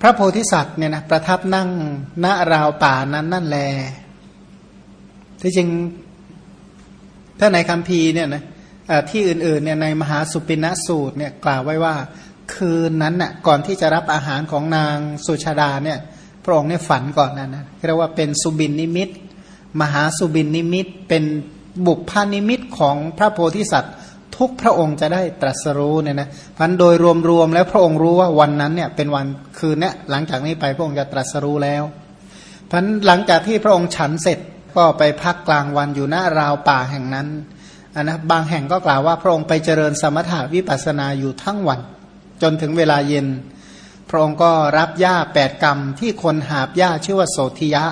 พระโพธิสัตว์เนี่ยนะประทับนั่งณราวป่านั้นนั่นแล ที่จริงถ้าในคำพีเนี่ยนะที่อื่นๆเนี่ยในมหาสุปินสูตรเนี่ยกล่าวไว้ว่า คืนนั้นน่ะก่อนที่จะรับอาหารของนางสุชาดาเนี่ยพระองค์เนี่ยฝันก่อนนั้นนะเรียกว่าเป็นสุบินนิมิต มหาสุบินนิมิต เป็นบุพพานิมิตของพระโพธิสัตว์ ทุกพระองค์จะได้ตรัสรู้เนี่ยนะพันโดยรวมๆแล้วพระองค์รู้ว่าวันนั้นเนี่ยเป็นวันคืนเนี่ยหลังจากนี้ไปพระองค์จะตรัสรู้แล้วพันหลังจากที่พระองค์ฉันเสร็จก็ไปพักกลางวันอยู่หน้าราวป่าแห่งนั้นนนะบางแห่งก็กล่าวว่าพระองค์ไปเจริญสมถาวิปัสนาอยู่ทั้งวัน จนถึงเวลาเย็น พระองค์ก็รับหญ้าแปดกรรมที่คนหาบหญ้าชื่อว่าโสธิยะ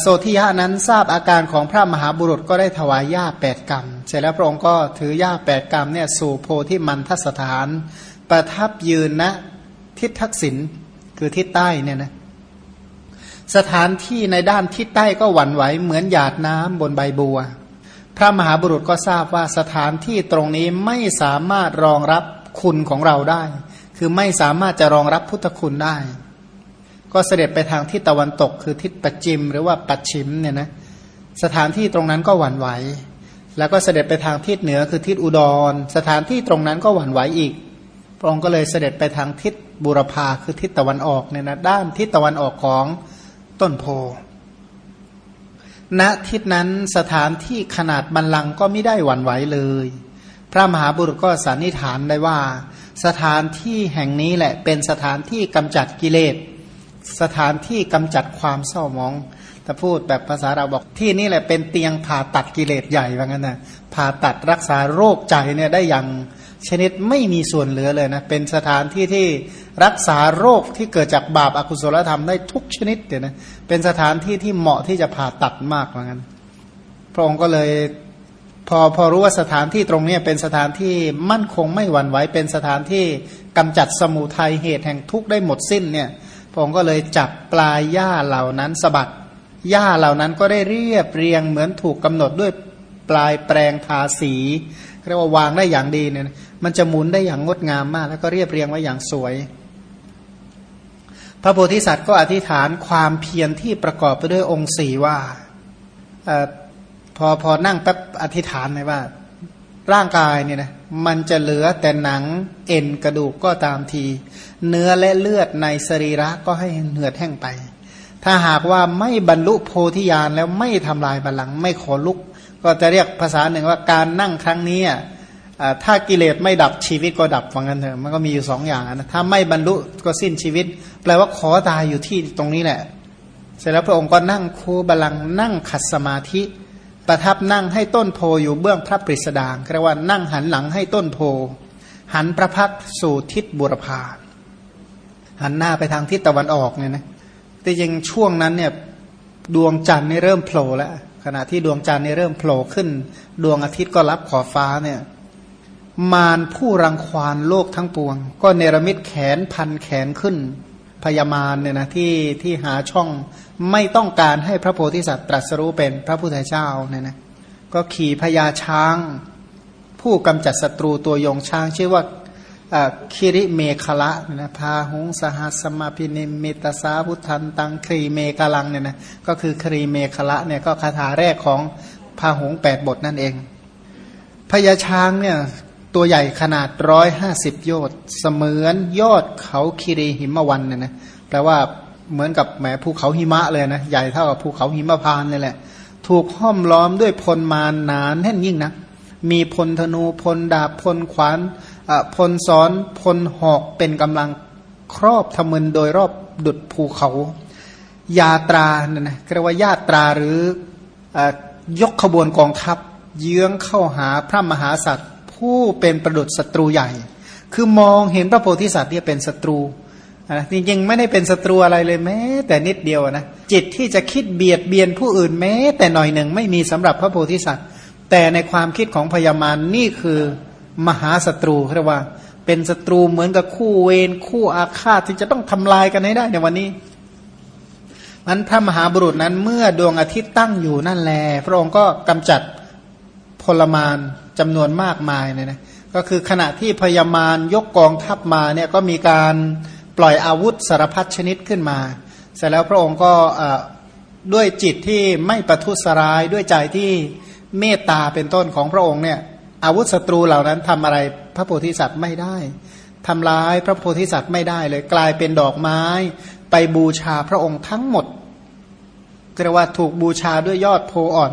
โสธิยะนั้นทราบอาการของพระมหาบุรุษก็ได้ถวายหญ้าแปดกรรม เสร็จแล้วพระองค์ก็ถือหญ้าแปดกรรมเนี่ยสู่โพธิมันทสถาน ประทับยืนณนะทิศทักษิณคือทิศใต้เนี่ยนะสถานที่ในด้านทิศใต้ก็หวั่นไหวเหมือนหยาดน้ำบนใบบัว พระมหาบุรุษก็ทราบว่าสถานที่ตรงนี้ไม่สามารถรองรับคุณของเราได้ คือไม่สามารถจะรองรับพุทธคุณได้ ก็เสด็จไปทางทิศตะวันตก คือทิศปัจจิม หรือว่าปัจฉิมเนี่ยนะสถานที่ตรงนั้นก็หวั่นไหว แล้วก็เสด็จไปทางทิศเหนือคือทิศอุดร สถานที่ตรงนั้นก็หวั่นไหวอีก พระองค์ก็เลยเสด็จไปทางทิศบุรพาคือทิศตะวันออกเนี่ยนะด้านทิศตะวันออกของต้นโพณทิศนั้นสถานที่ขนาดบันลังก็ไม่ได้หวั่นไหวเลย พระมหาบุรุษก็สันนิษฐานได้ว่า สถานที่แห่งนี้แหละเป็นสถานที่กำจัดกิเลส สถานที่กำจัดความเศร้ามอง ถ้าพูดแบบภาษาเราบอกที่นี่แหละเป็นเตียงผ่าตัดกิเลสใหญ่ว่างั้นนะผ่าตัดรักษาโรคใจเนี่ยได้อย่างชนิดไม่มีส่วนเหลือเลยนะ เป็นสถานที่ที่รักษาโรคที่เกิดจากบาปอากุศลธรรมได้ทุกชนิดเดี๋ยนะเป็นสถานที่ที่เหมาะที่จะผ่าตัดมากเหมือนกันพระองค์ก็เลยพอพอรู้ว่าสถานที่ตรงนี้เป็นสถานที่มั่นคงไม่หวั่นไหวเป็นสถานที่กำจัดสมุทัยเหตุแห่งทุกข์ได้หมดสิ้นเนี่ย พระองค์ก็เลยจับปลายหญ้าเหล่านั้นสะบัดหญ้าเหล่านั้นก็ได้เรียบเรียงเหมือนถูกกำหนดด้วยปลายแปลงทาสีเรียกว่าวางได้อย่างดีเนี่ยมันจะหมุนได้อย่างงดงามมาก แล้วก็เรียบเรียงไว้อย่างสวย พระโพธิสัตว์ก็อธิษฐานความเพียรที่ประกอบไปด้วยองค์สี่ว่าอพอพอนั่งแป๊บอธิษฐานเลยว่า ร่างกายเนี่ยนะมันจะเหลือแต่หนังเอ็นกระดูกก็ตามที เนื้อและเลือดในสรีระก็ให้เหือดแห้งไป ถ้าหากว่าไม่บรรลุโพธิญาณแล้วไม่ทำลายบัลลังก์ไม่ขอลุก ก็จะเรียกภาษาหนึ่งว่าการนั่งครั้งนี้ถ้ากิเลสไม่ดับชีวิตก็ดับฟังกันเถอะมันก็มีอยู่สองอย่างนะถ้าไม่บรรลุก็สิ้นชีวิต แปลว่าขอตายอยู่ที่ตรงนี้แหละ เสร็จแล้วพระองค์ก็นั่งคูบาลังนั่งขัดสมาธิ ประทับนั่งให้ต้นโพอยู่เบื้องพระปริสดางเรียกว่านั่งหันหลังให้ต้นโพ หันพระพักสู่ทิศบุรพาหันหน้าไปทางทิศตะวันออกเนี่ยนะแต่ยังช่วงนั้นเนี่ยดวงจันทร์นี่เริ่มโผล่แล้วขณะที่ดวงจันทร์เนี่เริ่มโผล่ขึ้น ดวงอาทิตย์ก็รับขอบฟ้าเนี่ยมารผู้รังควานโลกทั้งปวง ก็เนรมิตแขนพันแขนขึ้น พยามารเนี่ยนะที่ที่หาช่องไม่ต้องการให้พระโพธิสัตว์ตรัสรู้เป็นพระพุทธเจ้าเนี่ยนะก็ขี่พญาช้าง ผู้กำจัดศัตรูตัวยงช้าง ชื่อว่าคิริเมฆละนะพาหงสหัสมาพินิมิตสาพุทธันตังครีเมกลังเนี่ยนะก็คือครีเมฆละเนี่ยก็คาถาแรกของพาหงแปดบทนั่นเองพญาช้างเนี่ย ตัวใหญ่ขนาดร้อยห้าสิบโยชน์เสมือนยอดเขาคิริหิมวันเนี่ยนะแปลว่าเหมือนกับแหมภูเขาหิมะเลยนะใหญ่เท่ากับภูเขาหิมะพานนี่แหละ ถูกห้อมล้อมด้วยพลมานหนานแน่นยิ่งนะมีพลธนูพลดาบพลขวานพลซ้อนพลหอกเป็นกำลังครอบทมึนโดยรอบดุดภูเขา ยาตราเนี่ยนะเรียกว่าญาตราหรือยกขบวนกองทัพ เยื้องเข้าหาพระมหาสัตว์ ผู้เป็นประดุษศัตรูใหญ่ คือมองเห็นพระโพธิสัตว์เนี่ยเป็นศัตรูจริงๆไม่ได้เป็นศัตรูอะไรเลยแม้ แต่นิดเดียวนะจิตที่จะคิดเบียดเบียนผู้อื่นแม้ แต่หน่อยหนึ่งไม่มีสำหรับพระโพธิสัตว์ แต่ในความคิดของพญามารนี่คือมหาศัตรูเรียกว่า เป็นศัตรูเหมือนกับคู่เวรคู่อาฆาตที่จะต้องทำลายกันให้ได้ในวันนี้มันพระมหาบุรุษนั้นเมื่อดวงอาทิตย์ตั้งอยู่นั่นแล พระองค์ก็กำจัดพลมาน จำนวนมากมายเนี่ยนะก็คือขณะที่พยามารยกกองทัพมาเนี่ยก็มีการปล่อยอาวุธสารพัดชนิดขึ้นมา เสร็จแล้วพระองค์ก็ด้วยจิตที่ไม่ประทุษร้ายด้วยใจที่เมตตาเป็นต้นของพระองค์เนี่ยอาวุธศัตรูเหล่านั้นทำอะไรพระโพธิสัตว์ไม่ได้ทำร้ายพระโพธิสัตว์ไม่ได้เลยกลายเป็นดอกไม้ ไปบูชาพระองค์ทั้งหมดเรียกว่าถูกบูชาด้วยยอดโพอ่อน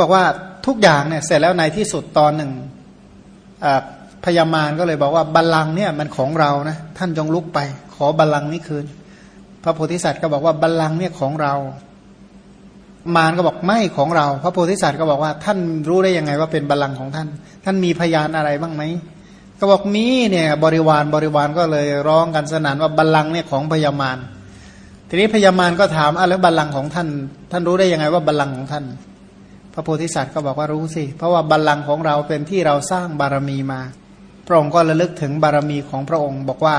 บอกว่า ทุกอย่างเนี่ยเสร็จแล้วในที่สุดตอนหนึ่งพญามารก็เลยบอกว่าบัลลังก์เนี่ยมันของเรานะท่านจงลุกไป ขอบัลลังก์นี้คืน พระโพธิสัตว์ก็บอกว่าบัลลังก์เนี่ยของเรา มารก็บอกไม่ของเรา พระโพธิสัตว์ก็บอกว่าท่านรู้ได้ยังไงว่าเป็นบัลลังก์ของท่าน ท่านมีพยานอะไรบ้างไหมก็บอกมีเนี่ยบริวารบริวารก็เลยร้องกันสนานว่าบัลลังก์เนี่ยของพญามารทีนี้พญามารก็ถามอะแล้วบัลลังก์ของท่าน ท่านรู้ได้ยังไงว่าบัลลังก์ของท่าน พระโพธิสัตว์ก็บอกว่ารู้สิ เพราะว่าบัลลังก์ของเราเป็นที่เราสร้างบารมีมา พระองค์ก็ระลึกถึงบารมีของพระองค์ บอกว่า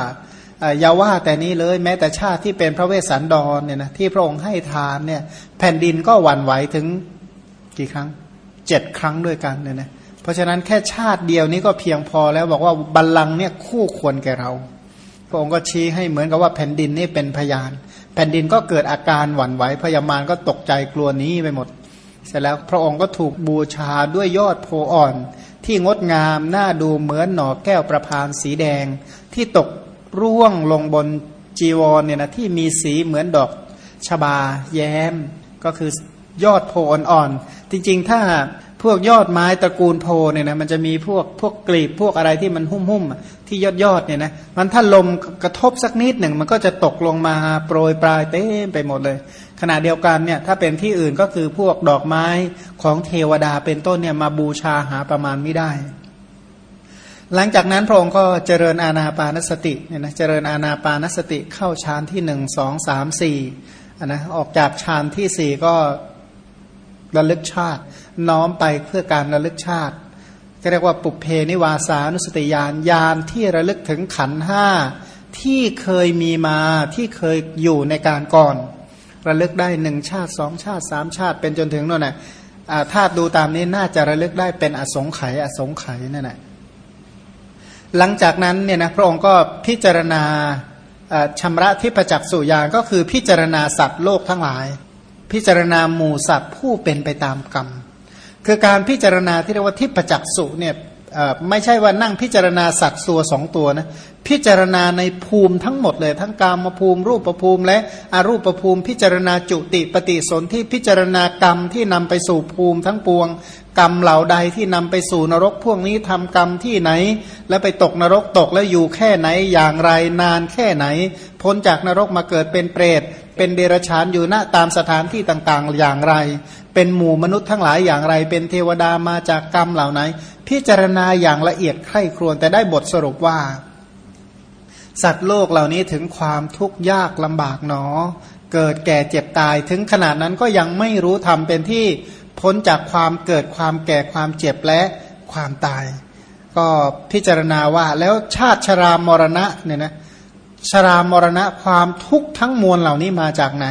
อย่าว่าแต่นี้เลยแม้แต่ชาติที่เป็นพระเวสสันดรเนี่ยนะที่พระองค์ให้ทานเนี่ยแผ่นดินก็หวั่นไหวถึงกี่ครั้งเจ็ดครั้งด้วยกันเนี่ยนะเพราะฉะนั้นแค่ชาติเดียวนี้ก็เพียงพอแล้วบอกว่าบัลลังก์เนี่ยคู่ควรแก่เรา พระองค์ก็ชี้ให้เหมือนกับว่าแผ่นดินนี่เป็นพยาน แผ่นดินก็เกิดอาการหวั่นไหวพยามารก็ตกใจกลัวนี้ไปหมด เสร็จแล้วพระองค์ก็ถูกบูชาด้วยยอดโพอ่อน ที่งดงามน่าดูเหมือนหน่อแก้วประพานสีแดง ที่ตกร่วงลงบนจีวรเนี่ยนะที่มีสีเหมือนดอกชบาแย้ม ก็คือยอดโพอ่อนๆจริงๆ ถ้า พวกยอดไม้ตระกูลโพเนี่ยนะมันจะมีพวกพวกกลีบพวกอะไรที่มันหุ้มหุ้มที่ยอดยอดเนี่ยนะมันถ้าลมกระทบสักนิดหนึ่งมันก็จะตกลงมาโปรยปลายเต็มไปหมดเลย ขณะเดียวกันเนี่ยถ้าเป็นที่อื่นก็คือพวกดอกไม้ของเทวดาเป็นต้นเนี่ยมาบูชาหาประมาณไม่ได้ หลังจากนั้นพระองค์ก็เจริญอาณาปานสติเนี่ยนะเจริญอาณาปานสติเข้าฌานที่หนึ่งสองสามสี่นะออกจากฌานที่สี่ก็ระลึกชาติ น้อมไปเพื่อการระลึกชาติเรียกว่าปุเพนิวาสานุสติยานยานที่ระลึกถึงขันห้าที่เคยมีมาที่เคยอยู่ในการก่อน ระลึกได้หนึ่งชาติสองชาติสามชาติ เป็นจนถึงนั่นแหละถ้าดูตามนี้น่าจะระลึกได้เป็นอสงไขยอสงไขยนั่นแหละหลังจากนั้นเนี่ยนะพระองค์ก็พิจารณาชำระที่ประจักษ์สุญานก็คือพิจารณาสัตว์โลกทั้งหลาย พิจารณาหมู่สัตว์ผู้เป็นไปตามกรรม คือการพิจารณาที่เรียกว่าทิพจักสุเนี่ยไม่ใช่ว่านั่งพิจารณาสัตว์ตัวสองตัวนะพิจารณาในภูมิทั้งหมดเลย ทั้งกามภูมิ รูปภูมิ และอรูปภูมิ พิจารณาจุติปฏิสนธิพิจารณากรรมที่นำไปสู่ภูมิทั้งปวง กรรมเหล่าใดที่นำไปสู่นรกพวกนี้ทำกรรมที่ไหน แล้วไปตกนรกตกแล้วอยู่แค่ไหนอย่างไรนานแค่ไหน พ้นจากนรกมาเกิดเป็นเปรตเป็นเดรัจฉานอยู่ณตามสถานที่ต่างๆ อย่างไร เป็นหมู่มนุษย์ทั้งหลายอย่างไร เป็นเทวดามาจากกรรมเหล่าไหน พิจารณาอย่างละเอียดใคร่ครวญแต่ได้บทสรุปว่า สัตว์โลกเหล่านี้ถึงความทุกข์ยากลำบากหนอ เกิดแก่เจ็บตายถึงขนาดนั้นก็ยังไม่รู้ทำเป็นที่พ้นจากความเกิดความแก่ความเจ็บและความตาย ก็พิจารณาว่าแล้วชาติชรามรณะเนี่ยนะชรามรณะความทุกข์ทั้งมวลเหล่านี้มาจากไหน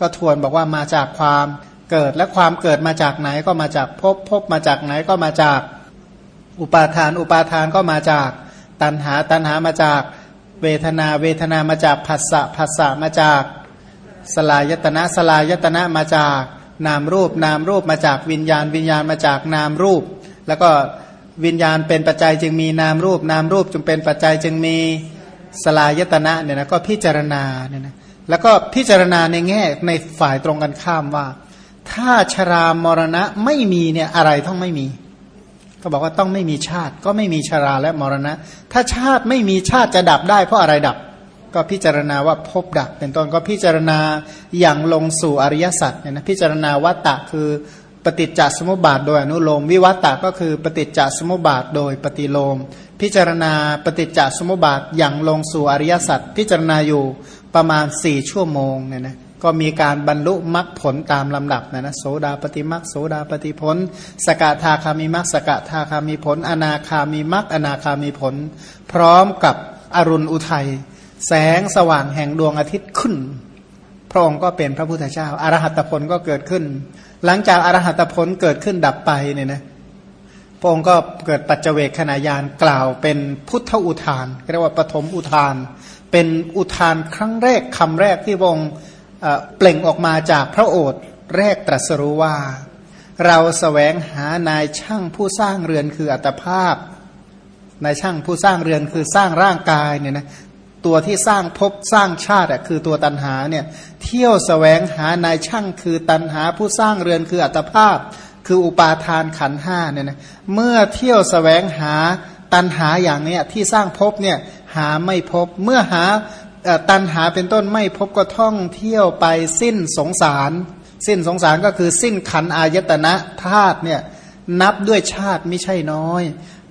ก็ทวนบอกว่ามาจากความ เกิดและความเกิดมาจากไหนก็มาจากภพภพมาจากไหนก็มาจากอุปาทาน อุปาทานก็มาจากตัณหาตัณหามาจากเวทนาเวทนามาจากผัสสะผัสสะมาจากสลายตนะสลายตนะมาจากนามรูป นามรูปมาจากวิญญาณ วิญญาณมาจากนามรูป แล้วก็วิญญาณเป็นปัจจัยจึงมีนามรูป นามรูปจึงเป็นปัจจัยจึงมีสลายตนะเนี่ยนะก็พิจารณาเนี่ยนะแล้วก็พิจารณาในแง่ในฝ่ายตรงกันข้ามว่า ถ้าชรามรณะไม่มีเนี่ยอะไรต้องไม่มีก็บอกว่าต้องไม่มีชาติ ก็ไม่มีชราและมรณะ ถ้าชาติไม่มีชาติจะดับได้เพราะอะไรดับ ก็พิจารณาว่าพบดับ เป็นต้นก็พิจารณาอย่างลงสู่อริยสัจเนี่ยนะพิจารณาวัตตะคือปฏิจจสมุปบาทโดยอนุโลม วิวัตตะก็คือปฏิจจสมุปบาทโดยปฏิโลม พิจารณาปฏิจจสมุปบาทอย่างลงสู่อริยสัจพิจารณาอยู่ประมาณสี่ชั่วโมงเนี่ยนะ ก็มีการบรรลุมรรคผลตามลำดับนะนะโสดาปฏิมรรคโสดาปฏิผล สกทาคามีมรรคสกทาคามีผล อนาคามีมรรคอนาคามีผล พร้อมกับอรุณอุทัย แสงสว่างแห่งดวงอาทิตย์ขึ้น พระองค์ก็เป็นพระพุทธเจ้าอารหัตผลก็เกิดขึ้น หลังจากอรหัตผลเกิดขึ้นดับไปเนี่ยนะพระองค์ก็เกิดปัจเจเวกขณะยานกล่าวเป็นพุทธอุทานเรียกว่าปฐมอุทาน เป็นอุทานครั้งแรกคำแรกที่พระองค์ เปล่งออกมาจากพระโอษฐ์แรกตรัสรู้ว่า เราสแสวงหานายช่างผู้สร้างเรือนคืออัตภาพนายช่างผู้สร้างเรือนคือสร้างร่างกายเนี่ยนะตัวที่สร้างภพสร้างชาติคือตัวตันหาเนี่ยเที่ยวสแสวงหานายช่างคือตันหาผู้สร้างเรือนคืออัตภาพ คืออุปาทานขันห้าเนี่ยนะเมื่อเที่ยวสแสวงหาตันหาอย่างเนี้ยที่สร้างภพเนี่ยหาไม่พบเมื่อหา ตันหาเป็นต้นไม่พบก็ท่องเที่ยวไปสิ้นสงสาร สิ้นสงสารก็คือสิ้นขันอายตนะธาตุเนี่ยนับด้วยชาติไม่ใช่น้อย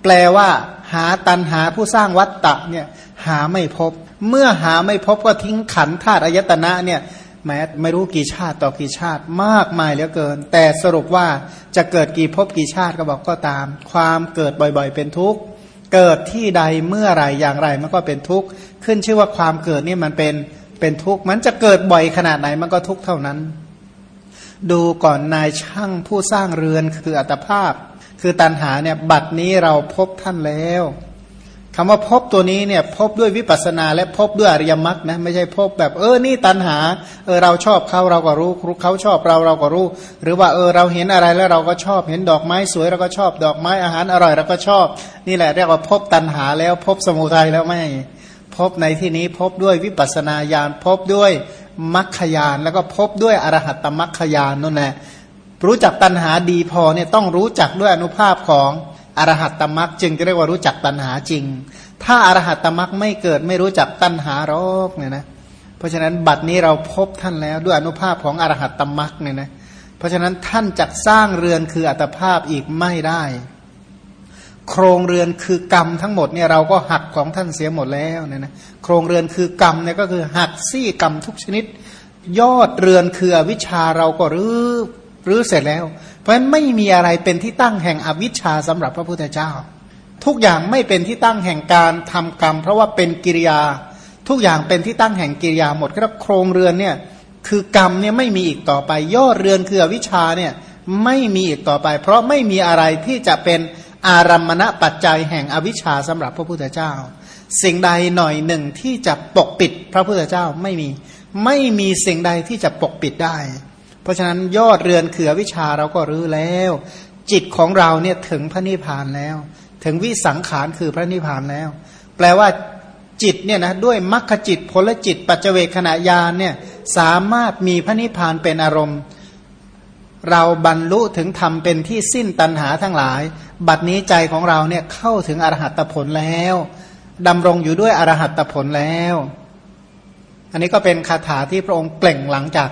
แปลว่า หาตันหาผู้สร้างวัตตะเนี่ยหาไม่พบ เมื่อหาไม่พบก็ทิ้งขันธาตุอายตนะเนี่ยแม้ไม่รู้กี่ชาติต่อกี่ชาติมากมายเหลือเกิน แต่สรุปว่าจะเกิดกี่ภพกี่ชาติก็บอกก็ตาม ความเกิดบ่อยๆ เป็นทุกข์ เกิดที่ใดเมื่อไรอย่างไรมันก็เป็นทุกข์ขึ้นชื่อว่าความเกิดนี่มันเป็นเป็นทุกข์มันจะเกิดบ่อยขนาดไหนมันก็ทุกข์เท่านั้น ดูก่อนนายช่างผู้สร้างเรือนคืออัตภาพ คือตันหาเนี่ยบัดนี้เราพบท่านแล้ว คำว่าพบตัวนี้เนี่ยพบด้วยวิปัสนาและพบด้วยอริยมรรคนะไม่ใช่พบแบบเออนี่ตันหาเออเราชอบเขาเราก็รู้เขาชอบเราเราก็รู้ หรือว่าเออเราเห็นอะไรแล้วเราก็ชอบเห็นดอกไม้สวยเราก็ชอบดอกไม้อาหารอร่อยเราก็ชอบ นี่แหละเรียกว่าพบตันหาแล้วพบสมุทัยแล้วไม่พบในที่นี้พบด้วยวิปัสนาญาณพบด้วยมรรคญาณแล้วก็พบด้วยอรหัตตมรรคญาณนั่นแหละรู้จักตันหาดีพอเนี่ยต้องรู้จักด้วยอนุภาพของ อรหัตตมรักจึงจะเรียกว่ารู้จักตัณหาจริง ถ้าอรหัตตมรักไม่เกิดไม่รู้จักตัณหารอกเนี่ยนะเพราะฉะนั้นบัดนี้เราพบท่านแล้วด้วยอนุภาพของอรหัตตมรักเนี่ยนะเพราะฉะนั้นท่านจักสร้างเรือนคืออัตภาพอีกไม่ได้ โครงเรือนคือกรรมทั้งหมดเนี่ยเราก็หักของท่านเสียหมดแล้วเนี่ยนะโครงเรือนคือกรรมเนี่ยก็คือหักซี่กรรมทุกชนิด ยอดเรือนคือวิชาเราก็รื้อรื้อเสร็จแล้ว เพราะฉะนั้นไม่มีอะไรเป็นที่ตั้งแห่งอวิชชาสำหรับพระพุทธเจ้า ทุกอย่างไม่เป็นที่ตั้งแห่งการทำกรรม เพราะว่าเป็นกิริยา ทุกอย่างเป็นที่ตั้งแห่งกิริยาหมดก็โครงเรือนเนี่ยคือกรรมเนี่ยไม่มีอีกต่อไป ย่อเรือนคืออวิชชาเนี่ยไม่มีอีกต่อไป เพราะไม่มีอะไรที่จะเป็นอารัมมณปัจจัยแห่งอวิชชาสำหรับพระพุทธเจ้า สิ่งใดหน่อยหนึ่งที่จะปกปิดพระพุทธเจ้าไม่มี ไม่มีสิ่งใดที่จะปกปิดได้ เพราะฉะนั้นยอดเรือนเขือวิชาเราก็รื้อแล้ว จิตของเราเนี่ยถึงพระนิพพานแล้ว ถึงวิสังขารคือพระนิพพานแล้ว แปลว่าจิตเนี่ยนะด้วยมรรคจิตผลจิต ปัจเจเวขณะญาณเนี่ยสามารถมีพระนิพพานเป็นอารมณ์ เราบรรลุถึงธรรมเป็นที่สิ้นตัณหาทั้งหลาย บัดนี้ใจของเราเนี่ยเข้าถึงอรหัตผลแล้วดำรงอยู่ด้วยอรหัตผลแล้ว อันนี้ก็เป็นคาถาที่พระองค์เปล่งหลังจาก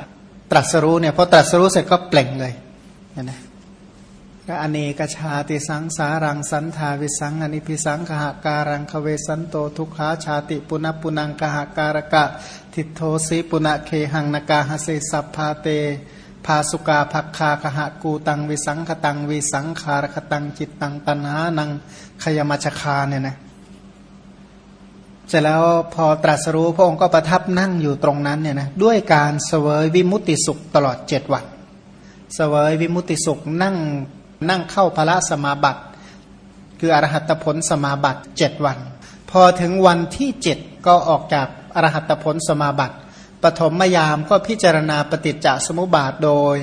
ตรัสรู้เนี่ยพอตรัสรู้เสร็จก็เปล่งเลยนะก็อเนกชาติสังสารังสันทาวิสังอนิพิสังกหาการังคเวสันโตทุกขาชาติปุณปุนังกหาการกะ ทิโทสีปุณเคหังนกาหเสสัพพาเต ภาสุกาภักคาคหะกูตังวิสังขตังวิสังขารคตังจิตตังตันหานังขยมัชคาเนี่ยนะ เสร็จแล้วพอตรัสรู้พระองค์ก็ประทับนั่งอยู่ตรงนั้นเนี่ยนะด้วยการเสวยวิมุติสุขตลอดเจ็ดวันเสวยวิมุติสุขนั่งนั่งเข้าพระสมาบัติ คืออรหัตผลสมาบัติเจ็ดวัน พอถึงวันที่เจ็ดก็ออกจากอรหัตผลสมาบัติปฐมยามก็พิจารณาปฏิจจสมุปบาทโดย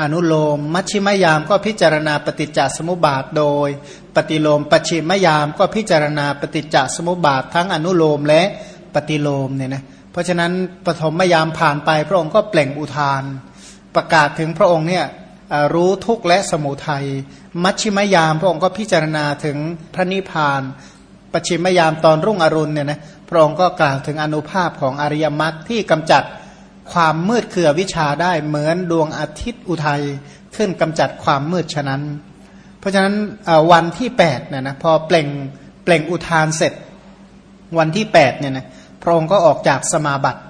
อนุโลม มัชชิมยามก็พิจารณาปฏิจจสมุปบาทโดย ปฏิโลมปชิมยามก็พิจารณาปฏิจจสมุปบาททั้งอนุโลมและปฏิโลมเนี่ยนะเพราะฉะนั้นปฐมยามผ่านไปพระองค์ก็เปล่งอุทาน ประกาศถึงพระองค์เนี่ยรู้ทุกข์และสมุทัยมัชชิมยามพระองค์ก็พิจารณาถึงพระนิพพานปชิมยามตอนรุ่งอรุณเนี่ยนะพระองค์ก็กล่าวถึงอนุภาพของอริยมรรคที่กำจัด ความมืดคือวิชาได้เหมือนดวงอาทิตย์อุทัยขึ้นกำจัดความมืดฉะนั้น เพราะฉะนั้นวันที่8เนี่ยนะพอเปล่งเปล่งอุทานเสร็จ วันที่8เนี่ยนะพระองค์ก็ออกจากสมาบัติ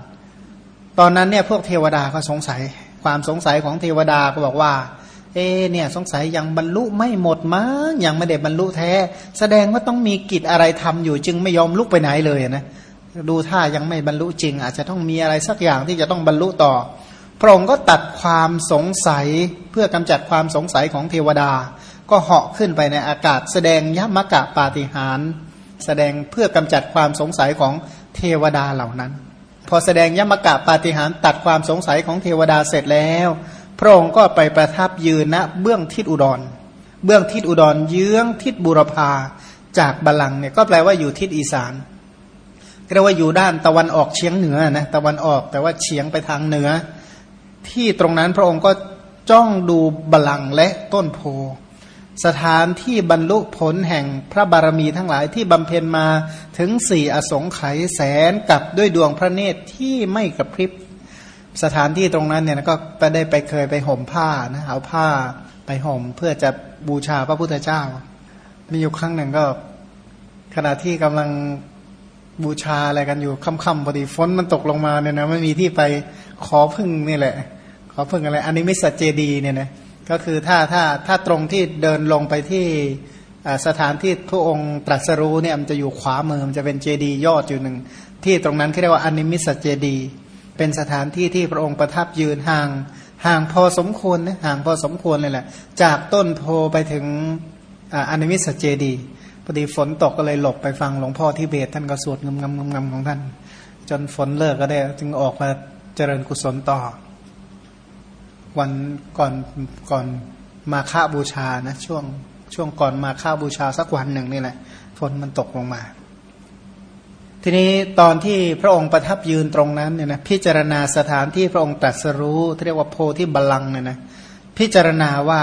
ตอนนั้นเนี่ยพวกเทวดาก็สงสัย ความสงสัยของเทวดาก็บอกว่า เอเนี่ยสงสัยยังบรรลุไม่หมดมั้งยังไม่ได้บรรลุแท้ แสดงว่าต้องมีกิจอะไรทำอยู่จึงไม่ยอมลุกไปไหนเลยนะ ดูท่ายังไม่บรรลุจริง อาจจะต้องมีอะไรสักอย่างที่จะต้องบรรลุต่อ พระองค์ก็ตัดความสงสัยเพื่อกำจัดความสงสัยของเทวดา ก็เหาะขึ้นไปในอากาศ แสดงยมกะปาฏิหาร แสดงเพื่อกำจัดความสงสัยของเทวดาเหล่านั้น พอแสดงยมกะปาฏิหารตัดความสงสัยของเทวดาเสร็จแล้ว พระองค์ก็ไปประทับยืนณเบื้องทิศอุดร เบื้องทิศอุดรเยื้องทิศบุรพาจากบาลังเนี่ยก็แปลว่าอยู่ทิศอีสาน เรียกว่าอยู่ด้านตะวันออกเฉียงเหนือนะตะวันออกแต่ว่าเฉียงไปทางเหนือ ที่ตรงนั้นพระองค์ก็จ้องดูบลังและต้นโพสถานที่บรรลุผลแห่งพระบารมีทั้งหลายที่บำเพ็ญมาถึงสี่อสงไขยแสนกับด้วยดวงพระเนตรที่ไม่กระพริบ สถานที่ตรงนั้นเนี่ยก็ไปได้ไปเคยไปห่มผ้านะเอาผ้าไปห่มเพื่อจะบูชาพระพุทธเจ้า มีอยู่ครั้งหนึ่งก็ ขณะที่กำลัง บูชาอะไรกันอยู่ค่ำๆพอดีฝนมันตกลงมาเนี่ยนะไม่มีที่ไปขอพึ่งนี่แหละ ขอพึ่งอะไร อันอนิมิสเจดีย์เนี่ยนะก็คือถ้าถ้าถ้าตรงที่เดินลงไปที่สถานที่พระองค์ตรัสรู้เนี่ยมันจะอยู่ขวามือมันจะเป็นเจดีย์ยอดอยู่หนึ่งที่ตรงนั้นเรียกว่าอนิมิสเจดีย์ เป็นสถานที่ที่พระองค์ประทับยืนห่างห่างพอสมควรนะห่างพอสมควรเลยแหละจากต้นโพธิ์ไปถึงอนิมิสเจดีย์ พอดีฝนตกก็เลยหลบไปฟังหลวงพ่อทิเบตท่านก็สวดงำงำงำงำของท่าน จนฝนเลิกก็ได้ จึงออกมาเจริญกุศลต่อ วันก่อนก่อนมาฆาบูชานะ ช่วงช่วงก่อนมาฆาบูชาสักวันหนึ่งนี่แหละฝนมันตกลงมา ทีนี้ตอนที่พระองค์ประทับยืนตรงนั้นเนี่ยนะพิจารณาสถานที่พระองค์ตรัสรู้เรียกว่าโพธิบัลลังเนี่ยนะพิจารณาว่า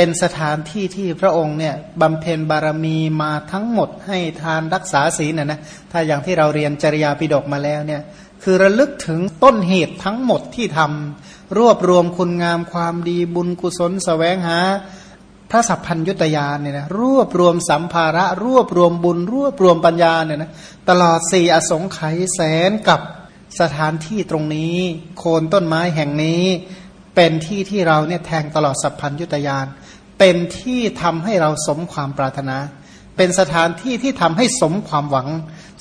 เป็นสถานที่ที่พระองค์เนี่ยบำเพ็ญบารมีมาทั้งหมดให้ทานรักษาศีลนะนะถ้าอย่างที่เราเรียนจริยาปิฎกมาแล้วเนี่ยคือระลึกถึงต้นเหตุทั้งหมดที่ทำรวบรวมคุณงามความดีบุญกุศลสแสวงหาพระสัพพัญยุตยานเนี่ยนะรวบรวมสัมภาระ รวบรวมบุญ รวบรวมปัญญาเนี่ยนะตลอดสี่อสงไขยแสนกับสถานที่ตรงนี้ โคนต้นไม้แห่งนี้เป็นที่ที่เราเนี่ยแทงตลอดสัพพัญยุตยาน เป็นที่ทำให้เราสมความปรารถนา เป็นสถานที่ที่ทำให้สมความหวัง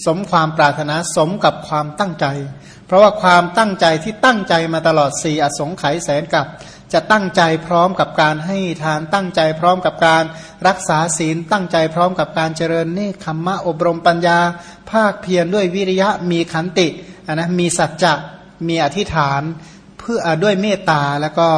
สมความปรารถนาสมกับความตั้งใจ เพราะว่าความตั้งใจที่ตั้งใจมาตลอดสี่อสงไขยแสนกับจะตั้งใจพร้อมกับการให้ทานตั้งใจพร้อมกับการรักษาศีลตั้งใจพร้อมกับการเจริญเนคขมมะอบรมปัญญา ภาคเพียรด้วยวิริยะมีขันตินะมีสัจจะมีอธิษฐาน เพื่อด้วยเมตตาแล้วก็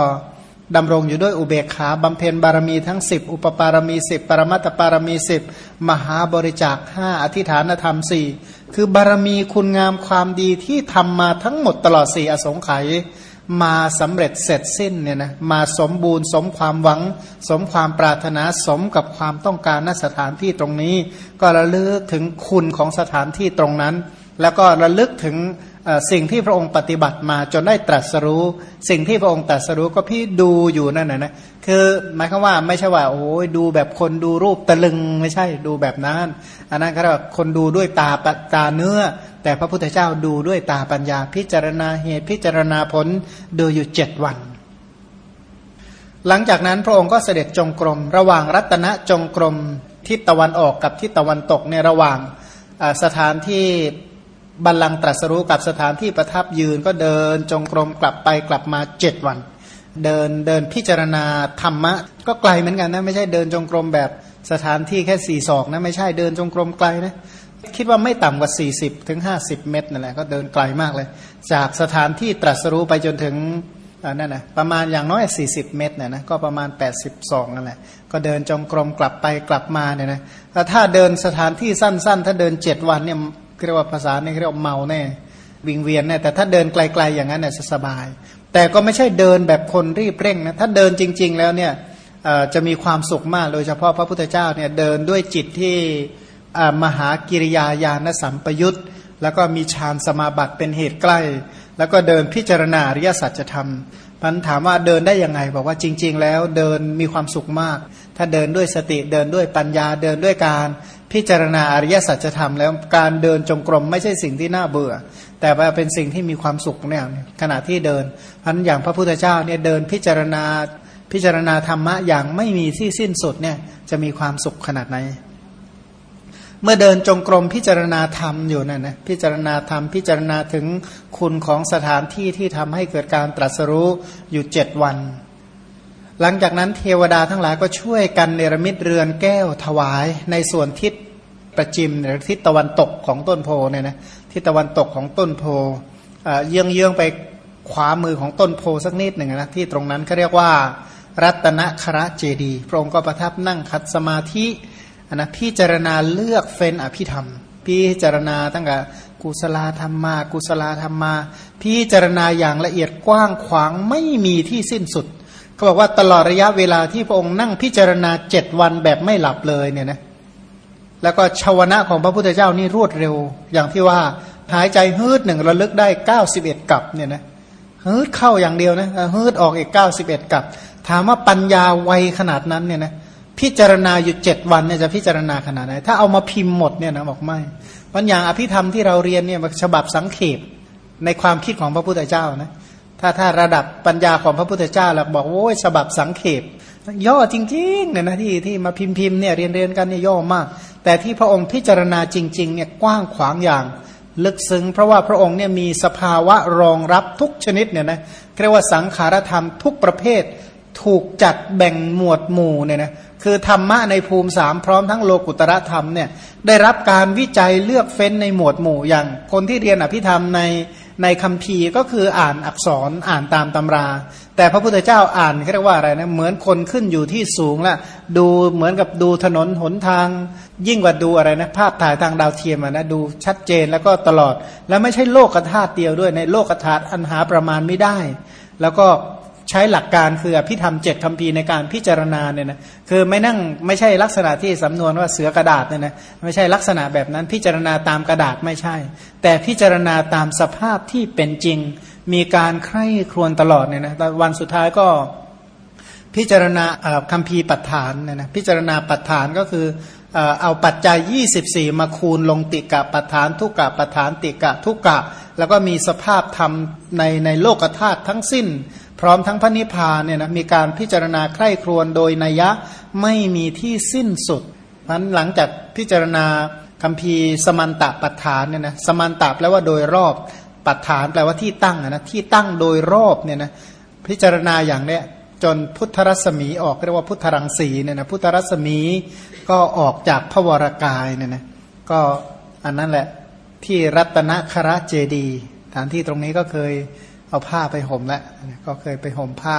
ดำรงอยู่ด้วยอุเบกขาบำเพ็ญบารมีทั้ง 10 อุปปารมี 10 ปรมัตตปารมี 10 มหาบริจาค5อธิฐานธรรม 4 คือบารมีคุณงามความดีที่ทำมาทั้งหมดตลอดสี่อสงไขยมาสำเร็จเสร็จสิ้นเนี่ยนะมาสมบูรณ์สมความหวัง สมความปรารถนาสมกับความต้องการณสถานที่ตรงนี้ ก็ระลึกถึงคุณของสถานที่ตรงนั้น แล้วก็ระลึกถึง สิ่งที่พระองค์ปฏิบัติมาจนได้ตรัสรู้ สิ่งที่พระองค์ตรัสรู้ก็พี่ดูอยู่นั่นนะนะคือหมายความว่าไม่ใช่ว่า โอ้ยดูแบบคนดูรูปตะลึงไม่ใช่ดูแบบนั้นอันนั้นก็เรียกว่าคนดูด้วยตาปตาเนื้อ แต่พระพุทธเจ้าดูด้วยตาปัญญา พิจารณาเหตุพิจารณาผลดูอยู่เจ็ดวัน หลังจากนั้นพระองค์ก็เสด็จจงกรม ระหว่างรัตนจงกรมทิศตะวันออกกับทิศตะวันตกในระหว่างสถานที่ บัลลังตรัสรู้กับสถานที่ประทับยืนก็เดินจงกรมกลับไปกลับมาเจ็ดวัน เดินเดินพิจารณาธรรมะ ก็ไกลเหมือนกันนะไม่ใช่เดินจงกรมแบบสถานที่แค่สี่ศอกนะไม่ใช่เดินจงกรมไกลนะคิดว่าไม่ต่ำกว่า 40ถึง50 เมตรนั่นแหละก็เดินไกลมากเลย จากสถานที่ตรัสรู้ไปจนถึงนั่นนะประมาณอย่างน้อย 40 เมตรเนี่ยนะก็ประมาณ 82นั่นแหละก็เดินจงกรมกลับไปกลับมาเนี่ยนะถ้าเดินสถานที่สั้น ๆ ถ้าเดิน 7 วันเนี่ย เรียกว่าภาษาเนี่ยเรียกว่าเมาแน่วิงเวียนแน่แต่ถ้าเดินไกล ๆ อย่างนั้นเนี่ยสบาย แต่ก็ไม่ใช่เดินแบบคนรีบเร่งนะถ้าเดินจริง ๆ แล้วเนี่ยจะมีความสุขมากโดยเฉพาะพระพุทธเจ้าเนี่ยเดินด้วยจิตที่มหากิริยาญาณสัมปยุตแล้วก็มีฌานสมาบัติเป็นเหตุใกล้ แล้วก็เดินพิจารณาอริยสัจธรรมพันถามว่าเดินได้ยังไง บอกว่าจริง ๆ แล้วเดินมีความสุขมาก ถ้าเดินด้วยสติเดินด้วยปัญญาเดินด้วยการพิจารณาอริยสัจธรรมแล้วการเดินจงกรมไม่ใช่สิ่งที่น่าเบื่อ แต่ว่าเป็นสิ่งที่มีความสุขเนี่ยขณะที่เดินพันอย่างพระพุทธเจ้าเนี่ยเดินพิจารณาพิจารณาธรรมะอย่างไม่มีที่สิ้นสุดเนี่ยจะมีความสุขขนาดไหน เมื่อเดินจงกรมพิจารณาธรรมอยู่นั่นนะพิจารณาธรรมพิจารณาถึงคุณของสถานที่ที่ทำให้เกิดการตรัสรู้อยู่เจ็ดวัน หลังจากนั้นเทวดาทั้งหลายก็ช่วยกันเนรมิตเรือนแก้วถวายในส่วนทิศประจิมหรือทิศตะวันตกของต้นโพเนี่ยนะทิศตะวันตกของต้นโพเยื้องเยื้องไปขวามือของต้นโพสักนิดหนึ่งนะที่ตรงนั้นเขาเรียกว่า รัตนคระเจดี พระองค์ก็ประทับนั่งคัดสมาธินะพิจารณาเลือกเฟ้นอภิธรรม พิจารณาตั้งแต่กุศลธรรมมา กุศลธรรมมา พิจารณาอย่างละเอียดกว้างขวางไม่มีที่สิ้นสุด เขาบอกว่าตลอดระยะเวลาที่พระองค์นั่งพิจารณาเจ็ดวันแบบไม่หลับเลยเนี่ยนะแล้วก็ชาวนะของพระพุทธเจ้านี่รวดเร็ว อย่างที่ว่าหายใจฮืดหนึ่งระลึกได้เก้าสิบเอ็ดกับเนี่ยนะฮืดเข้าอย่างเดียวนะฮืดออกอีกเก้าสิบเอ็ดกับ ถามว่าปัญญาไวขนาดนั้นเนี่ยนะพิจารณาอยู่เจ็ดวันเนี่ยจะพิจารณาขนาดไหน ถ้าเอามาพิมพ์หมดเนี่ยนะบอกไม่วันอย่างอภิธรรมที่เราเรียนเนี่ยฉบับสังเขปในความคิดของพระพุทธเจ้านะ ถ้าถ้าระดับปัญญาของพระพุทธเจ้าเราบอกโอ้ยฉบับสังเขปย่อจริงๆเนี่ยนะที่ที่มาพิมพ์พิมพ์เนี่ยเรียนเรียนกันเนี่ยย่อมาก แต่ที่พระองค์พิจารณาจริงๆเนี่ยกว้างขวางอย่าง ลึกซึ้งเพราะว่าพระองค์เนี่ยมีสภาวะรองรับทุกชนิดเนี่ยนะเรียกว่าสังขารธรรมทุกประเภทถูกจัดแบ่งหมวดหมู่เนี่ยนะคือธรรมะในภูมิสามพร้อมทั้งโลกุตระธรรมเนี่ยได้รับการวิจัยเลือกเฟ้นในหมวดหมู่อย่าง คนที่เรียนอภิธรรมใน ในคำพีก็คืออ่านอักษรอ่านตามตำรา แต่พระพุทธเจ้าอ่านเรียกว่าอะไรนะเหมือนคนขึ้นอยู่ที่สูงละดูเหมือนกับดูถนนหนทาง ยิ่งกว่าดูอะไรนะภาพถ่ายทางดาวเทียมนะดูชัดเจนแล้วก็ตลอด แล้วไม่ใช่โลกธาตุเดียวด้วยในโลกธาตุอันหาประมาณไม่ได้ แล้วก็ใช้หลักการคืออภิธรรมเจ็ดคำพีในการพิจารณาเนี่ยนะ คือไม่นั่งไม่ใช่ลักษณะที่สำนวนว่าเสือกระดาษเนี่ยนะไม่ใช่ลักษณะแบบนั้นพิจารณาตามกระดาษไม่ใช่ แต่พิจารณาตามสภาพที่เป็นจริง มีการใคร่ครวญตลอดเนี่ยนะวันสุดท้ายก็พิจารณาคำพีปัฏฐานเนี่ยนะพิจารณาปัฏฐานก็คือเอาปัจจัย 24 มาคูณลงติกะปัฏฐานทุกกะปัฏฐานติกะทุกกะ แล้วก็มีสภาพธรรมในในโลกธาตุทั้งสิ้น พร้อมทั้งพระนิพพานเนี่ยนะมีการพิจารณาใคร่ครวญโดยนัยยะไม่มีที่สิ้นสุดนั้นหลังจากพิจารณาคำพีสมันตะปัฏฐานเนี่ยนะสมันตะแปลว่าโดยรอบปัฏฐานแปลว่าที่ตั้งนะที่ตั้งโดยรอบเนี่ยนะพิจารณาอย่างเนี้ยจนพุทธรัศมีออกเรียกว่าพุทธรังสีเนี่ยนะพุทธรัศมีก็ออกจากพระวรากายเนี่ยนะก็อันนั้นแหละที่รัตนคระเจดี ฐานที่ตรงนี้ก็เคย เอาผ้าไปห่มแล้วก็เคยไปห่มผ้า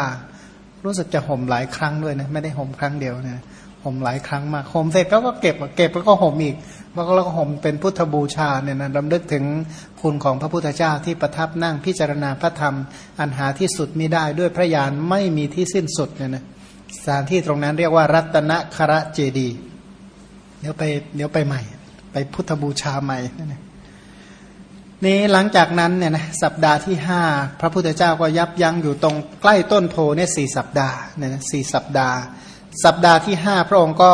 รู้สึกจะห่มหลายครั้งด้วยนะไม่ได้ห่มครั้งเดียวนะห่มหลายครั้งมากห่มเสร็จแล้วก็เก็บเก็บแล้วก็ห่มอีกแล้วก็ห่มเป็นพุทธบูชาเนี่ยนะรำลึกถึงคุณของพระพุทธเจ้าที่ประทับนั่งพิจารณาพระธรรม อันหาที่สุดมิได้ด้วยพระญาณไม่มีที่สิ้นสุดเนี่ยนะสถานที่ตรงนั้นเรียกว่ารัตนคระเจดี เดี๋ยวไปเดี๋ยวไปใหม่ ไปพุทธบูชาใหม่นั่นเอง นี้หลังจากนั้นเนี่ยนะสัปดาห์ที่ห้าพระพุทธเจ้าก็ยับยั้งอยู่ตรงใกล้ต้นโพเนี่ยสี่สัปดาห์เนี่ยนะสี่สัปดาห์ สัปดาห์ที่ห้าพระองค์ก็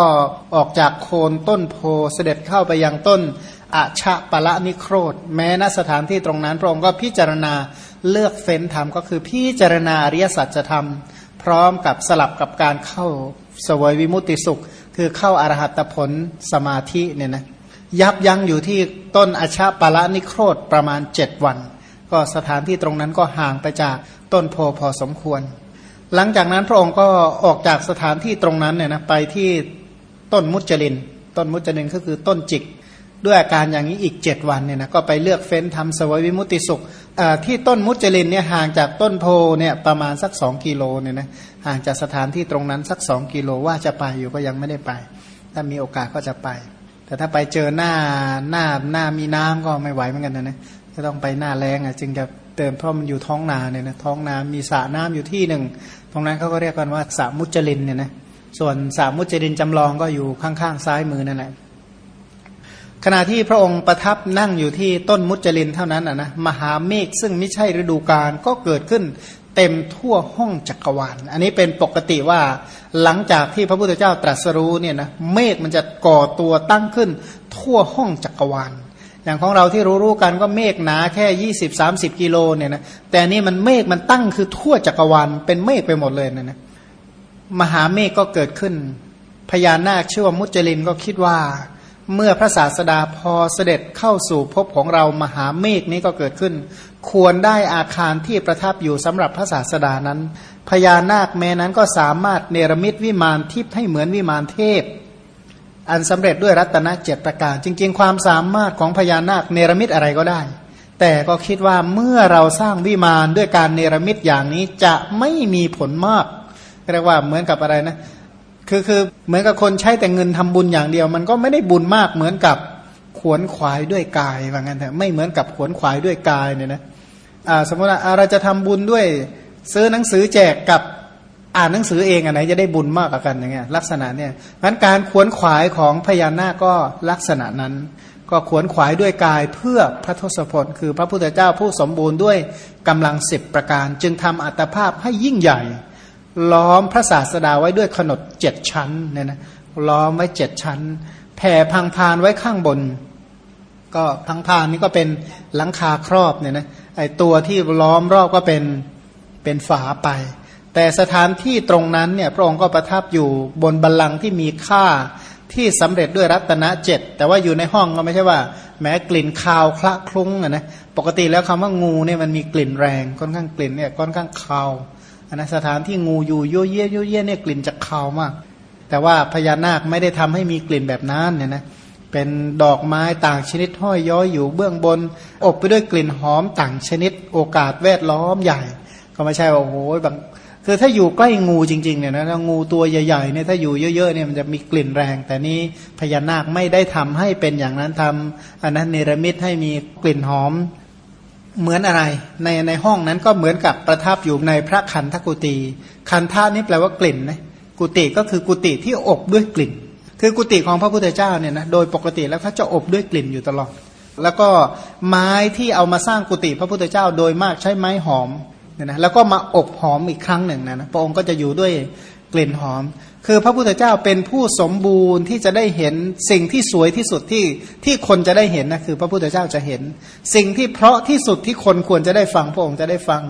ออกจากโคนต้นโพเสด็จเข้าไปยังต้นอาชะปะละนิโครธ แม้ณสถานที่ตรงนั้น พระองค์ก็พิจารณาเลือกเฟ้นธรรมก็คือพิจารณาอริยสัจธรรม พร้อมกับสลับกับการเข้าสวยวิมุตติสุข คือเข้าอรหัตผลสมาธิเนี่ยนะ ยับยั้งอยู่ที่ต้นอาชาปะละนิโครธประมาณเจ็ดวัน ก็สถานที่ตรงนั้นก็ห่างไปจากต้นโพพอสมควร หลังจากนั้นพระองค์ก็ออกจากสถานที่ตรงนั้นเนี่ยนะไปที่ต้นมุจลิน ต้นมุจลินก็คือต้นจิก ด้วยอาการอย่างนี้อีกเจ็ดวันเนี่ยนะก็ไปเลือกเฟ้นทำสวยวิมุติสุขที่ต้นมุจลินเนี่ยห่างจากต้นโพเนี่ยประมาณสักสองกิโลเนี่ยนะห่างจากสถานที่ตรงนั้นสักสองกิโลว่าจะไปอยู่ก็ยังไม่ได้ไป ถ้ามีโอกาสก็จะไป แต่ถ้าไปเจอหน้าหน้าหน้ามีน้ำก็ไม่ไหวเหมือนกันนะนะจะต้องไปหน้าแรงอะจึงจะเติมเพราะมันอยู่ท้องนาเนี่ยนะท้องนามีสระน้ำอยู่ที่หนึ่งตรงนั้นเขาก็เรียกกันว่าสระมุจลินเนี่ยนะส่วนสระมุจลินจำลองก็อยู่ข้างๆซ้ายมือนั่นแหละขณะที่พระองค์ประทับนั่งอยู่ที่ต้นมุจลินเท่านั้นอะนะมหาเมฆซึ่งไม่ใช่ฤดูกาลก็เกิดขึ้น เต็มทั่วห้องจักรวาล อันนี้เป็นปกติว่าหลังจากที่พระพุทธเจ้าตรัสรู้เนี่ยนะเมฆมันจะก่อตัวตั้งขึ้นทั่วห้องจักรวาล อย่างของเราที่รู้ๆกันก็เมฆหนาแค่ยี่สิบสามสิบกิโลเนี่ยนะแต่นี่มันเมฆมันตั้งคือทั่วจักรวาลเป็นเมฆไปหมดเลยนะนะมหาเมฆก็เกิดขึ้น พญานาคชื่อว่ามุจลินก็คิดว่า เมื่อพระศาสดาพอเสด็จเข้าสู่ภพของเรามหาเมฆนี้ก็เกิดขึ้น ควรได้อาคารที่ประทับอยู่สำหรับพระศาสดานั้น พญานาคแม้นั้นก็สามารถเนรมิตวิมานทิพย์ให้เหมือนวิมานเทพ อันสำเร็จด้วยรัตนเจ็ดประการ จริง ๆ ความสามารถของพญานาคเนรมิตอะไรก็ได้ แต่ก็คิดว่าเมื่อเราสร้างวิมานด้วยการเนรมิตอย่างนี้จะไม่มีผลมากเรียกว่าเหมือนกับอะไรนะคือคือเหมือนกับคนใช้แต่เงินทำบุญอย่างเดียว มันก็ไม่ได้บุญมากเหมือนกับขวนขวายด้วยกายว่างั้นแต่ไม่เหมือนกับขวนขวายด้วยกายเนี่ยนะ สมมติว่าเราจะทำบุญด้วย ซื้อหนังสือแจกกับอ่านหนังสือเองอันไหนจะได้บุญมากกว่ากันอย่างเงี้ยลักษณะเนี่ยนั้นการขวนขวายของพญานาคก็ลักษณะนั้น ก็ขวนขวายด้วยกายเพื่อพระทศพล คือพระพุทธเจ้าผู้สมบูรณ์ด้วยกำลังสิบประการ จึงทำอัตภาพให้ยิ่งใหญ่ ล้อมพระศาสดาไว้ด้วยขนดเจ็ดชั้นเนี่ยนะล้อมไว้เจ็ดชั้น แผ่พังพานไว้ข้างบน ก็พังพานนี้ก็เป็นหลังคาครอบเนี่ยนะไอตัวที่ล้อมรอบก็เป็นเป็นฝาไป แต่สถานที่ตรงนั้นเนี่ยพระองค์ก็ประทับอยู่บนบัลลังก์ที่มีค่าที่สำเร็จด้วยรัตนเจ็ดแต่ว่าอยู่ในห้องก็ไม่ใช่ว่า แม้กลิ่นคาวคละคลุ้งอะนะปกติแล้วคำว่างูเนี่ยมันมีกลิ่นแรงค่อนข้างกลิ่นเนี่ยค่อนข้างคาวอันนะสถานที่งูอยู่โยเยโยเย่เนี่ยกลิ่นจะคาวมาก แต่ว่าพญานาคไม่ได้ทำให้มีกลิ่นแบบนั้นเนี่ยนะ เป็นดอกไม้ต่างชนิดห้อยย้อยอยู่เบื้องบน อบไปด้วยกลิ่นหอมต่างชนิด โอกาสแวดล้อมใหญ่ ก็ไม่ใช่ว่าโอ้โหบางคือถ้าอยู่ใกล้งูจริงๆเนี่ยนะงูตัวใหญ่ๆเนี่ยถ้าอยู่เยอะๆเนี่ยมันจะมีกลิ่นแรง แต่นี้พญานาคไม่ได้ทำให้เป็นอย่างนั้นทำอันนั้นเนรมิตให้มีกลิ่นหอมเหมือนอะไร ในในห้องนั้นก็เหมือนกับประทับอยู่ในพระคันธกุตีคันธานี่แปลว่ากลิ่นนะกุติก็คือกุติที่อบด้วยกลิ่น คือกุติของพระพุทธเจ้าเนี่ยนะโดยปกติแล้วเขาจะอบด้วยกลิ่นอยู่ตลอด แล้วก็ไม้ที่เอามาสร้างกุติพระพุทธเจ้าโดยมากใช้ไม้หอมเนี่ยนะแล้วก็มาอบหอมอีกครั้งหนึ่งนะนะพระองค์ก็จะอยู่ด้วยกลิ่นหอม คือพระพุทธเจ้าเป็นผู้สมบูรณ์ที่จะได้เห็นสิ่งที่สวยที่สุดที่ที่คนจะได้เห็นนะคือ พระพุทธเจ้าจะเห็น สิ่งที่เพราะที่สุดที่คนควรจะได้ฟังพระองค์จะได้ฟัง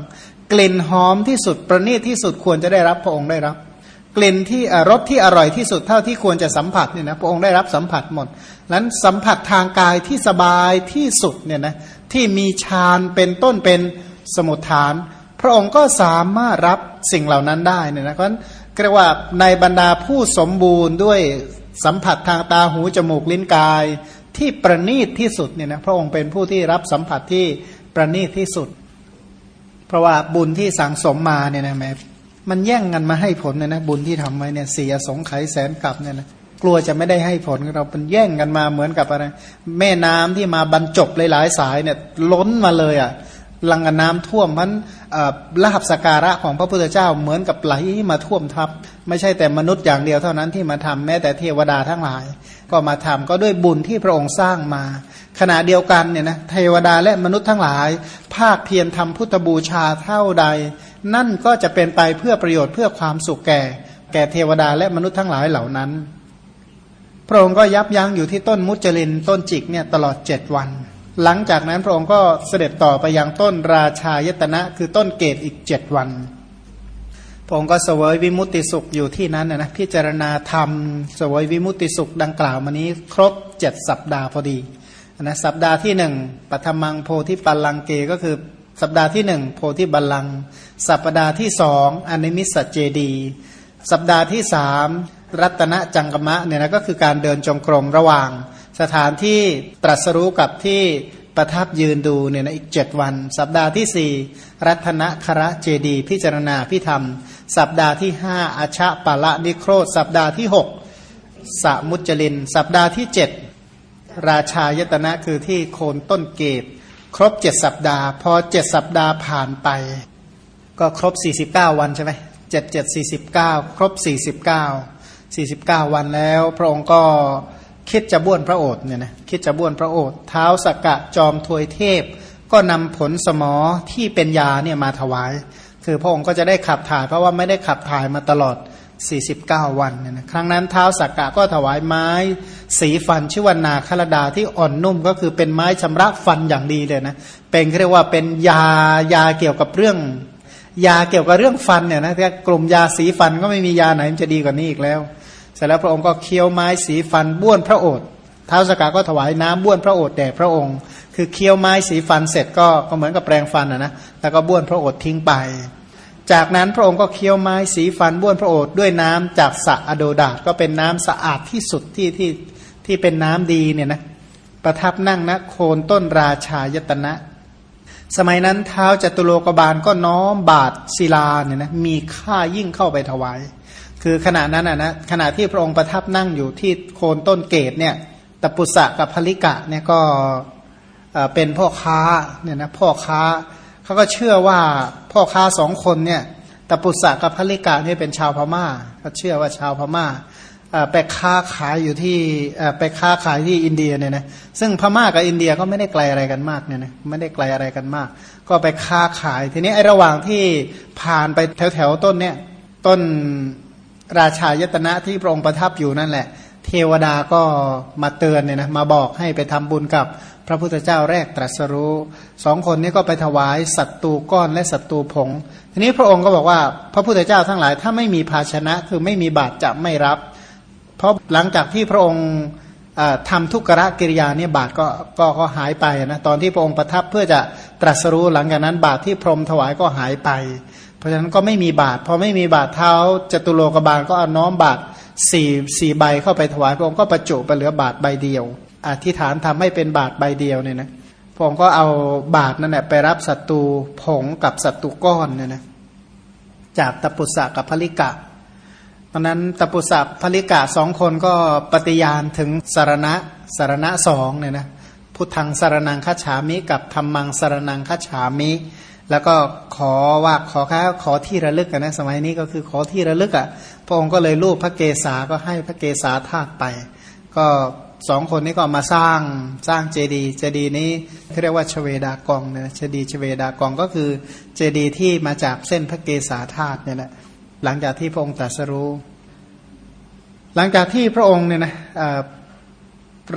กลิ่นหอมที่สุดประณีตที่สุดควรจะได้รับพระองค์ได้รับ กลิ่นที่รสที่อร่อยที่สุดเท่าที่ควรจะสัมผัสเนี่ยนะพระองค์ได้รับสัมผัสหมดนั้นสัมผัสทางกายที่สบายที่สุดเนี่ยนะที่มีฌานเป็นต้นเป็นสมุทฐาน พระองค์ก็สามารถรับสิ่งเหล่านั้นได้เนี่ยนะเพราะเรียกว่าในบรรดาผู้สมบูรณ์ด้วยสัมผัสทางตาหูจมูกลิ้นกายที่ประณีตที่สุดเนี่ยนะพระองค์เป็นผู้ที่รับสัมผัสที่ประณีตที่สุด เพราะว่าบุญที่สังสมมาเนี่ยนะแม้ มันแย่งกันมาให้ผลเนี่ยนะบุญที่ทำไว้เนี่ยเสียสงไขแสนกลับเนี่ยนะกลัวจะไม่ได้ให้ผลเราเป็นแย่งกันมาเหมือนกับอะไร แม่น้ำที่มาบรรจบหลายๆสายเนี่ยล้นมาเลยอะ่ะลังกันน้ำท่วมมันลาบสการะของพระพุทธเจ้าเหมือนกับไหลมาท่วมทับ ไม่ใช่แต่มนุษย์อย่างเดียวเท่านั้นที่มาทำแม้แต่เทวดาทั้งหลาย ก็มาทำก็ด้วยบุญที่พระองค์สร้างมา ขณะเดียวกันเนี่ยนะเทวดาและมนุษย์ทั้งหลาย ภาคเพียรทำพุทธบูชาเท่าใดนั่นก็จะเป็นไปเพื่อประโยชน์เพื่อความสุขแก่ แก่เทวดาและมนุษย์ทั้งหลายเหล่านั้น พระองค์ก็ยับยั้งอยู่ที่ต้นมุจลินต้นจิกเนี่ยตลอดเจ็ดวัน หลังจากนั้นพระองค์ก็เสด็จต่อไปยังต้นราชายตนะ คือต้นเกตอีกเจ็ดวัน พระองค์ก็เสวยวิมุตติสุขอยู่ที่นั้นนะพิจารณาธรรมเสวยวิมุตติสุขดังกล่าวมานี้ครบเจ็ดสัปดาห์พอดีนะสัปดาห์ที่หนึ่งปัทมังโพธิปัลลังเกก็คือ สัปดาห์ที่หนึ่งโพธิบัลลังสัปดาห์ที่สองอนิมิสเจดี สัปดาห์ที่สามรัตนจังกมะเนี่ยนะก็คือการเดินจงกรมระหว่าง สถานที่ตรัสรู้กับที่ประทับยืนดูเนี่ยนะอีกเจ็ดวัน สัปดาห์ที่สี่รัตนคระเจดี พิจารณาพิธรรม สัปดาห์ที่ห้าอาชะปะละนิโครธสัปดาห์ที่หกสมุจลิน สัปดาห์ที่เจ็ดราชายตนะคือที่โคนต้นเกต ครบเจ็ดสัปดาห์ พอเจ็ดสัปดาห์ผ่านไป ก็ครบสี่สิบเก้าวันใช่ไหมเจ็ดเจ็ดสี่สิบเก้าครบสี่สิบเก้าสี่สิบเก้าวันแล้ว พระองค์ก็คิดจะบ้วนพระโอษฐ์เนี่ยนะคิดจะบ้วนพระโอษฐ์เท้าสกกะจอมทวยเทพ ก็นำผลสมอที่เป็นยาเนี่ยมาถวาย คือพระองค์ก็จะได้ขับถ่ายเพราะว่าไม่ได้ขับถ่ายมาตลอด 49 วันเนี่ยนะครั้งนั้นเท้าสักกะก็ถวายไม้สีฟันชื่อว่านาคลดาที่อ่อนนุ่มก็คือเป็นไม้ชำระฟันอย่างดีเลยนะเป็นเรียกว่าเป็นยายาเกี่ยวกับเรื่อง ยาเกี่ยวกับเรื่องฟันเนี่ยนะแต่กลุ่มยาสีฟันก็ไม่มียาไหนมันจะดีกว่านี้อีกแล้วเสร็จแล้วพระองค์ก็เคี้ยวไม้สีฟันบ้วนพระโอษฐ์ท้าวสกาก็ถวายน้ำบ้วนพระโอษฐ์แด่พระองค์ คือเคี้ยวไม้สีฟันเสร็จก็ก็เหมือนกับแปรงฟันนะนะแล้วก็บ้วนพระโอษฐ์ทิ้งไป จากนั้นพระองค์ก็เคี้ยวไม้สีฟันบ้วนพระโอษฐ์ด้วยน้ำจากสระอโดดาก็เป็นน้ำสะอาดที่สุดที่ที่ที่เป็นน้ำดีเนี่ยนะประทับนั่งณโคนต้นราชายตนะ สมัยนั้นเท้าจตุโลกบาลก็น้อมบาทศิลาเนี่ยนะมีค่ายิ่งเข้าไปถวาย คือขณะนั้นนะนะขณะที่พระองค์ประทับนั่งอยู่ที่โคนต้นเกตเนี่ยตปุสะกับพลิกะเนี่ยก็เป็นพ่อค้าเนี่ยนะพ่อค้า เขาก็เชื่อว่าพ่อค้าสองคนเนี่ยตปุสะกับพลิกะเนี่ยเป็นชาวพม่าเขาเชื่อว่าชาวพม่าไปค้าขายอยู่ที่ไปค้าขายที่อินเดียเนี่ยนะซึ่งพม่ากับอินเดียก็ไม่ได้ไกลอะไรกันมากเนี่ยนะไม่ได้ไกลอะไรกันมาก ก็ไปค้าขายทีนี้ไอ้ระหว่างที่ผ่านไปแถวแถวต้นเนี่ยต้นราชายตนะที่พระองค์ประทับอยู่นั่นแหละ เทวดาก็มาเตือนเนี่ยนะมาบอกให้ไปทำบุญกับ พระพุทธเจ้าแรกตรัสรู้สองคนนี้ก็ไปถวายสัตตูก้อนและสัตตูผง ทีนี้พระองค์ก็บอกว่าพระพุทธเจ้าทั้งหลายถ้าไม่มีภาชนะคือไม่มีบาตรจะไม่รับ เพราะหลังจากที่พระองค์ทำทุกขะกิริยาเนี่ยบาตรก็ก็ก็หายไปนะตอนที่พระองค์ประทับเพื่อจะตรัสรู้หลังจากนั้นบาตรที่พรมถวายก็หายไป เพราะฉะนั้นก็ไม่มีบาตรพอไม่มีบาตรเท้าจตุโลกบาลก็เอาน้อมบาตรสี่สี่ใบเข้าไปถวายพระองค์ก็ประจุไปเหลือบาตรใบเดียว อธิษฐานทำให้เป็นบาทใบเดียวเนี่ยนะพงก็เอาบาทนั่นแหละไปรับศัตรูผงกับศัตรูก้อนเนี่ยนะจากตปุษะกับพลิกะตอนนั้นตปุษะพลิกะสองคนก็ปฏิญาณถึงสารณะสารณะสองเนี่ยนะพุทธังสารนังคัจฉามิ กับธรรมังสารนังคัจฉามิ แล้วก็ขอว่าขอค่ขอที่ระลึกกันนะสมัยนี้ก็คือขอที่ระลึกอะ่ะพระองค์ก็เลยรูปพระเกศาก็ให้พระเกศาธาตุไป ก็ สองคนนี้ก็มาสร้างสร้างเจดีย์เจดีย์นี้เรียกว่าชเวดากองเนี่ยเจดีย์ชเวดากองก็คือเจดีย์ที่มาจากเส้นพระเกศาธาตุเนี่ยแหละหลังจากที่พระองค์ตรัสรู้ หลังจากที่พระองค์เนี่ยนะ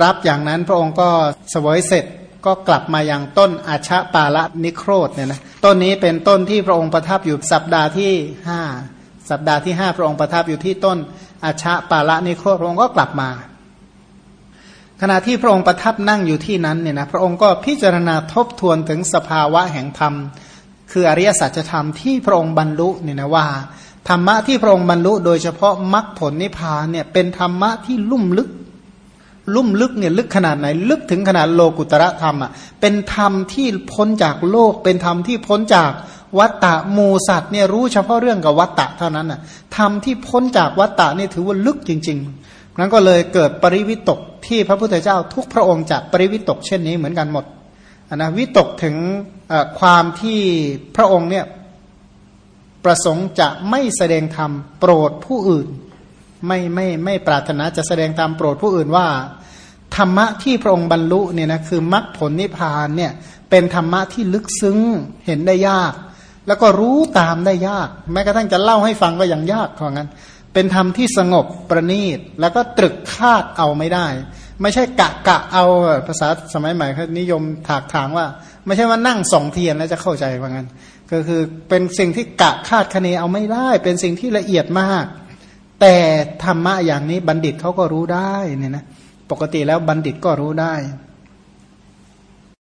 รับอย่างนั้นพระองค์ก็สวยเสร็จก็กลับมายังต้นอาชะปาละนิโครธเนี่ยนะต้นนี้เป็นต้นที่พระองค์ประทับอยู่สัปดาห์ที่ห้าสัปดาห์ที่ห้าพระองค์ประทับอยู่ที่ต้นอาชะปาละนิโครธพระองค์ก็กลับมา ขณะที่พระองค์ประทับนั่งอยู่ที่นั้นเนี่ยนะพระองค์ก็พิจารณาทบทวนถึงสภาวะแห่งธรรม คืออริยสัจธรรมที่พระองค์บรรลุเนี่ยนะว่าธรรมะที่พระองค์บรรลุโดยเฉพาะมรรคผลนิพพานเนี่ยเป็นธรรมะที่ลุ่มลึก ลุ่มลึกเนี่ยลึกขนาดไหน ลึกถึงขนาดโลกุตระธรรมอะเป็นธรรมที่พ้นจากโลก เป็นธรรมที่พ้นจากวัตตะมูสัตว์เนี่ยรู้เฉพาะเรื่องกับวัตตะเท่านั้นอะธรรมที่พ้นจากวัตตะนี่ถือว่าลึกจริง ๆ นั้นก็เลยเกิดปริวิตก ที่พระพุทธเจ้าทุกพระองค์จะปริวิตกเช่นนี้เหมือนกันหมดนะวิตกถึงความที่พระองค์เนี่ยประสงค์จะไม่แสดงธรรมโปรดผู้อื่น ไม่ไม่ไม่ปรารถนาจะแสดงธรรมโปรดผู้อื่นว่า ธรรมะที่พระองค์บรรลุเนี่ยนะคือมรรคผลนิพพานเนี่ยเป็นธรรมะที่ลึกซึ้งเห็นได้ยาก แล้วก็รู้ตามได้ยาก แม้กระทั่งจะเล่าให้ฟังก็ยังยากเพราะงั้น เป็นธรรมที่สงบประณีต แล้วก็ตรึกคาดเอาไม่ได้ ไม่ใช่กะกะเอาภาษาสมัยใหม่เขานิยมถากถางว่า ไม่ใช่ว่านั่งส่องเทียนแล้วจะเข้าใจว่างั้น ก็คือเป็นสิ่งที่กะคาดคะเนเอาไม่ได้ เป็นสิ่งที่ละเอียดมาก แต่ธรรมะอย่างนี้บัณฑิตเขาก็รู้ได้เนี่ยนะปกติแล้วบัณฑิตก็รู้ได้